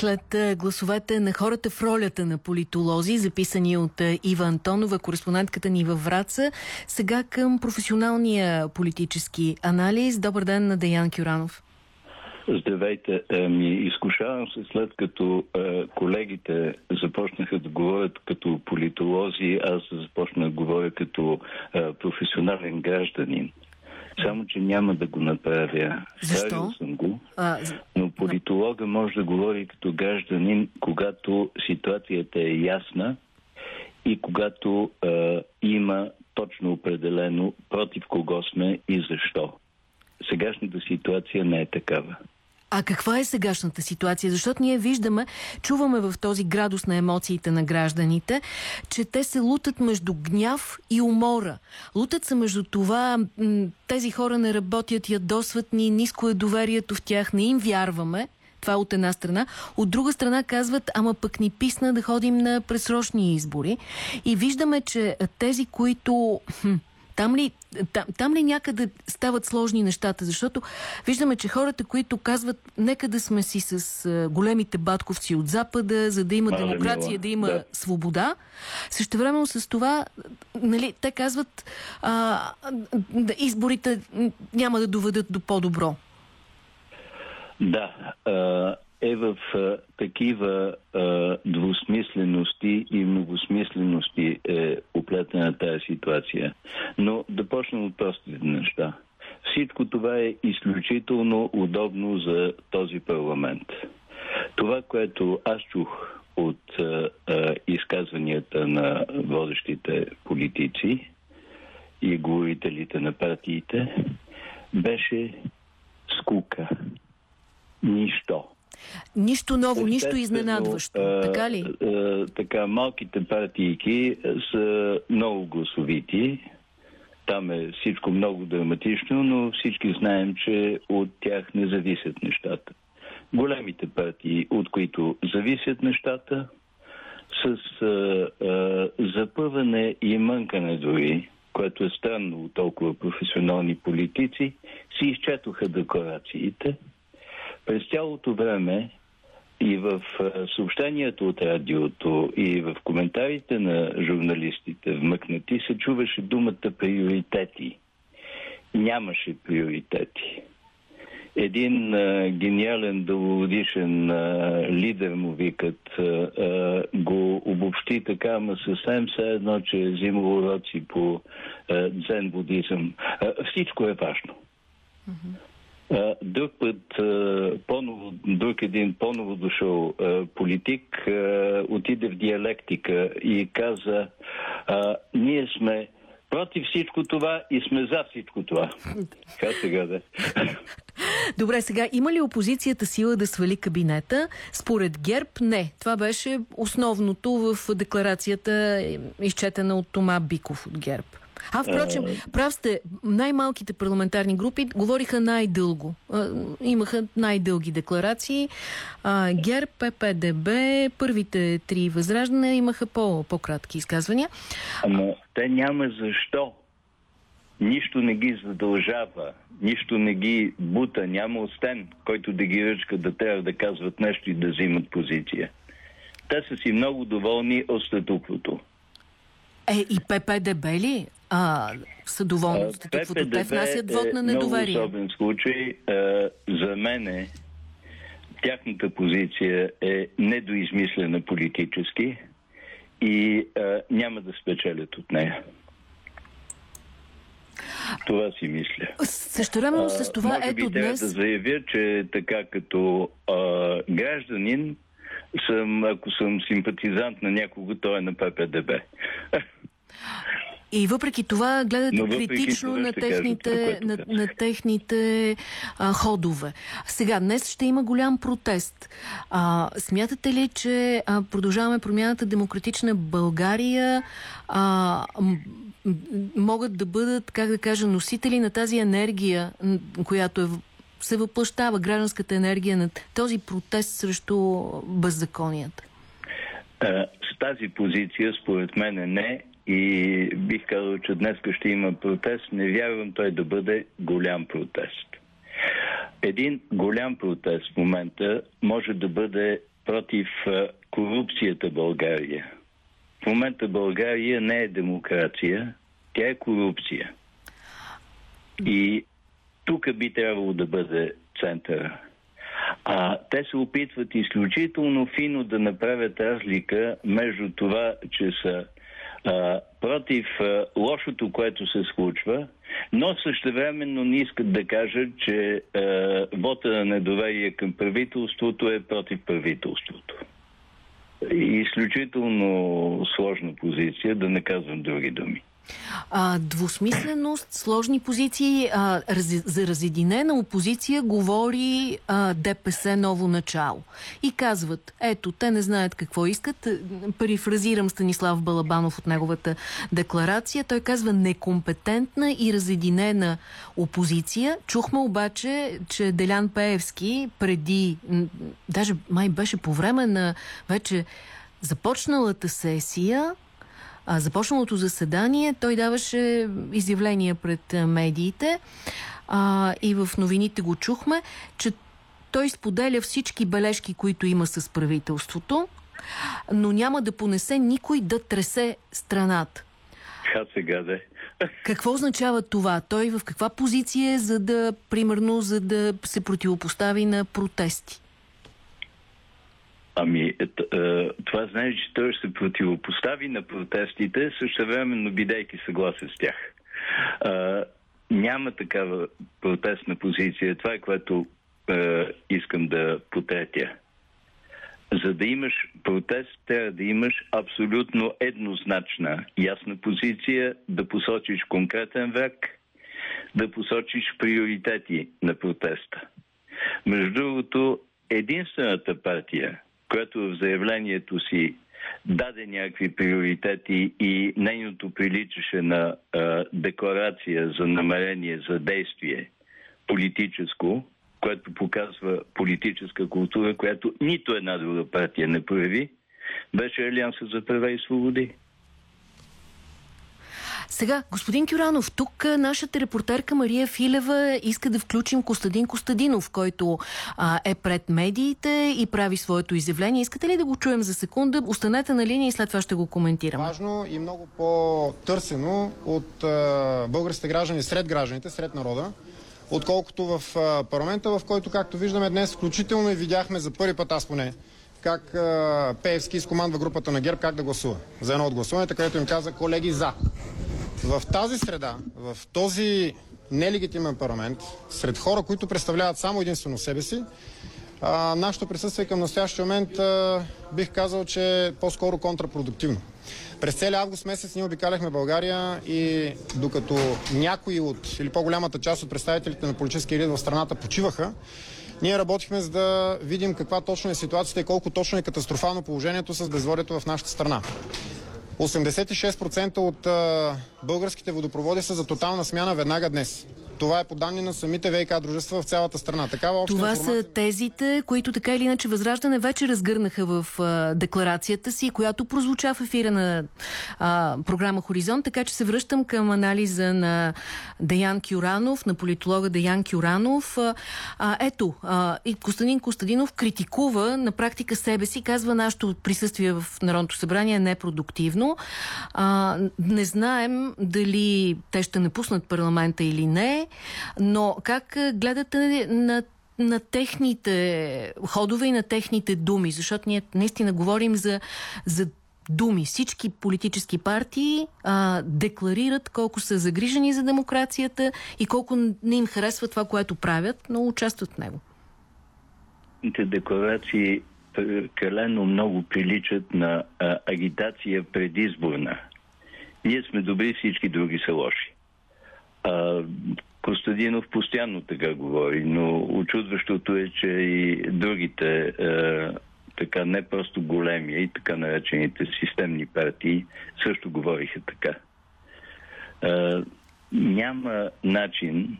След гласовете на хората в ролята на политолози, записани от Ива Антонова, кореспондентката ни във Враца, сега към професионалния политически анализ. Добър ден на Деян Кюранов. Здравейте. Ми изкушавам се след като е, колегите започнаха да говорят като политолози, аз започнах да говоря като е, професионален гражданин. Само, че няма да го направя. Защо? съм го. А, но политолога може да говори като гражданин, когато ситуацията е ясна и когато а, има точно определено против кого сме и защо. Сегашната ситуация не е такава. А каква е сегашната ситуация? Защото ние виждаме, чуваме в този градус на емоциите на гражданите, че те се лутат между гняв и умора. Лутат се между това, тези хора не работят, ядосват ни, ниско е доверието в тях, не им вярваме. Това е от една страна. От друга страна казват, ама пък ни писна да ходим на пресрочни избори. И виждаме, че тези, които... Там ли, там, там ли някъде стават сложни нещата? Защото виждаме, че хората, които казват нека да сме си с а, големите батковци от Запада, за да има Мала демокрация, мила. да има да. свобода, същевременно с това, нали, те казват а, да, изборите няма да доведат до по-добро. Да, е в а, такива а, двусмислености и многосмислености е оплетена тази ситуация. Но да почнем от простите неща. Всичко това е изключително удобно за този парламент. Това, което аз чух от а, а, изказванията на водещите политици и говорителите на партиите, беше скука. Нищо. Нищо ново, нищо изненадващо, а, така ли? А, така, малките партийки са много гласовити. Там е всичко много драматично, но всички знаем, че от тях не зависят нещата. Големите партии, от които зависят нещата, с а, а, запъване и мънкане дори, което е странно от толкова професионални политици, си изчетоха декларациите – през цялото време и в съобщението от радиото, и в коментарите на журналистите вмъкнати се чуваше думата приоритети. Нямаше приоритети. Един а, гениален дългогодишен а, лидер му викат, а, го обобщи така, ама съвсем все едно, че е взимал уроци по а, дзен будизъм. А, всичко е важно. Mm-hmm. Друг път, по-ново, друг един по-ново дошъл политик отиде в диалектика и каза ние сме против всичко това и сме за всичко това. Така сега да. Добре, сега има ли опозицията сила да свали кабинета? Според ГЕРБ не. Това беше основното в декларацията, изчетена от Тома Биков от ГЕРБ. А, впрочем, прав сте, най-малките парламентарни групи говориха най-дълго. Имаха най-дълги декларации. А, ГЕРБ, ППДБ, първите три възраждане имаха по-кратки -по изказвания. Ама те няма защо. Нищо не ги задължава, нищо не ги бута, няма остен, който да ги ръчка да трябва да казват нещо и да взимат позиция. Те са си много доволни от статуквото. Е, и ППДБ ли? А, са доволни от статуквото. Те внасят вод на недоверие. Много особен случай. А, за мен тяхната позиция е недоизмислена политически и а, няма да спечелят от нея. Това си мисля. Също времено с това, може ето би днес... да заявя, че така като а, гражданин съм, ако съм симпатизант на някого, то е на ППДБ. И въпреки това гледате въпреки критично това на техните, кажа, на, на техните а, ходове. Сега, днес ще има голям протест. А, смятате ли, че а, продължаваме промяната демократична България а, могат да бъдат, как да кажа, носители на тази енергия, която е се въплащава гражданската енергия на този протест срещу беззаконията? С тази позиция, според мен, не и бих казал, че днес ще има протест. Не вярвам той да бъде голям протест. Един голям протест в момента може да бъде против корупцията България. В момента България не е демокрация, тя е корупция. И тук би трябвало да бъде центъра. А те се опитват изключително фино да направят разлика между това, че са против а, лошото, което се случва, но същевременно не искат да кажат, че а, вота на недоверие към правителството е против правителството. Изключително сложна позиция, да не казвам други думи. А, двусмисленост, сложни позиции, а, раз, за разединена опозиция говори а, ДПС ново начало. И казват, ето, те не знаят какво искат. Парифразирам Станислав Балабанов от неговата декларация. Той казва некомпетентна и разединена опозиция. Чухме обаче, че Делян Пеевски преди, даже май беше по време на вече започналата сесия, а, започналото заседание той даваше изявления пред медиите а, и в новините го чухме, че той споделя всички бележки, които има с правителството, но няма да понесе никой да тресе страната. Ха сега да Какво означава това? Той в каква позиция е, за да, примерно, за да се противопостави на протести? Ами, е, е, това значи, че той ще се противопостави на протестите, също времено бидейки съгласен с тях. А, няма такава протестна позиция. Това е което а, искам да потретя. За да имаш протест, трябва да имаш абсолютно еднозначна, ясна позиция, да посочиш конкретен век, да посочиш приоритети на протеста. Между другото, единствената партия, която в заявлението си даде някакви приоритети и нейното приличаше на а, декларация за намерение за действие политическо, което показва политическа култура, която нито една друга партия не прояви, беше Алианса за права и свободи. Сега, господин Кюранов, тук нашата репортерка Мария Филева иска да включим Костадин Костадинов, който а, е пред медиите и прави своето изявление. Искате ли да го чуем за секунда? Останете на линия и след това ще го коментирам. Важно и много по-търсено от а, българските граждани, сред гражданите, сред народа, отколкото в а, парламента, в който, както виждаме днес, включително и видяхме за първи път, аз поне, как а, Пеевски изкомандва групата на ГЕРБ как да гласува. За едно от гласуването, където им каза колеги за. В тази среда, в този нелегитимен парламент, сред хора, които представляват само единствено себе си, а, нашето присъствие към настоящия момент а, бих казал, че е по-скоро контрапродуктивно. През целия август месец ние обикаляхме България и докато някои от, или по-голямата част от представителите на политическия елит в страната почиваха, ние работихме за да видим каква точно е ситуацията и колко точно е катастрофално положението с безводието в нашата страна. 86% от българските водопроводи са за тотална смяна веднага днес. Това е по данни на самите ВК дружества в цялата страна. Такава обща Това информация... са тезите, които така или иначе Възраждане вече разгърнаха в а, декларацията си, която прозвуча в ефира на а, програма Хоризонт, така че се връщам към анализа на Деян Кюранов, на политолога Деян Кюранов. А, а, ето, а, и Костадин Костадинов критикува на практика себе си, казва нашето присъствие в Народното събрание е непродуктивно. А, не знаем дали те ще напуснат парламента или не но как гледате на на техните ходове и на техните думи, защото ние наистина говорим за, за думи. Всички политически партии а, декларират колко са загрижени за демокрацията и колко не им харесва това, което правят, но участват в него. Декларации прекалено много приличат на а, агитация предизборна. Ние сме добри, всички други са лоши. А, Костадинов постоянно така говори, но очудващото е, че и другите е, така не просто големи, и така наречените системни партии също говориха така. Е, няма начин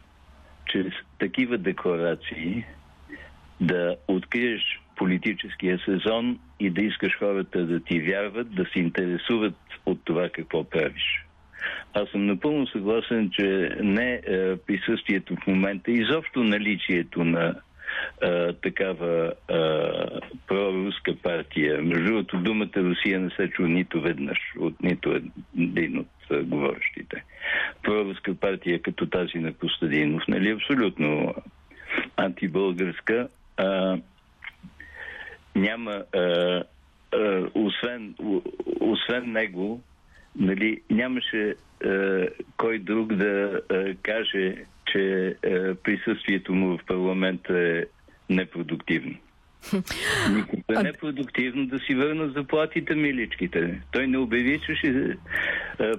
чрез такива декларации да откриеш политическия сезон и да искаш хората да ти вярват, да се интересуват от това какво правиш. Аз съм напълно съгласен, че не е, присъствието в момента, изобщо наличието на а, такава а, проруска партия. Между другото, думата Русия не се чу нито веднъж от нито един от а, говорещите. Проруска партия като тази на Костадинов, нали, абсолютно антибългарска. А, няма а, а, освен, освен него нали, нямаше а, кой друг да а, каже, че а, присъствието му в парламента е непродуктивно. Никога е непродуктивно да си върнат заплатите миличките. Той не обяви, че ще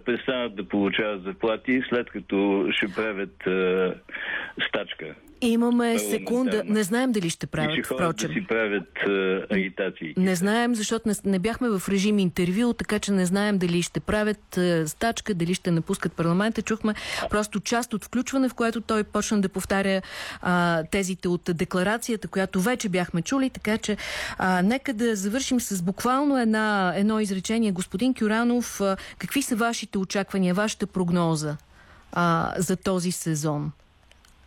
престанат да получават заплати, след като ще правят а, стачка. Имаме секунда. Не знаем дали ще правят, впрочем. да си правят а, агитации. Не знаем, защото не, не бяхме в режим интервю, така че не знаем дали ще правят а, стачка, дали ще напускат парламента. Чухме просто част от включване, в което той почна да повтаря а, тезите от декларацията, която вече бяхме чули, така че а, нека да завършим с буквално една, едно изречение. Господин Кюранов, а, какви са вашите очаквания, вашата прогноза а, за този сезон?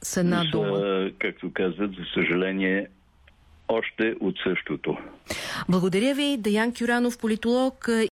С една дума. Както казват, за съжаление, още от същото. Благодаря ви, Даян Кюранов, политолог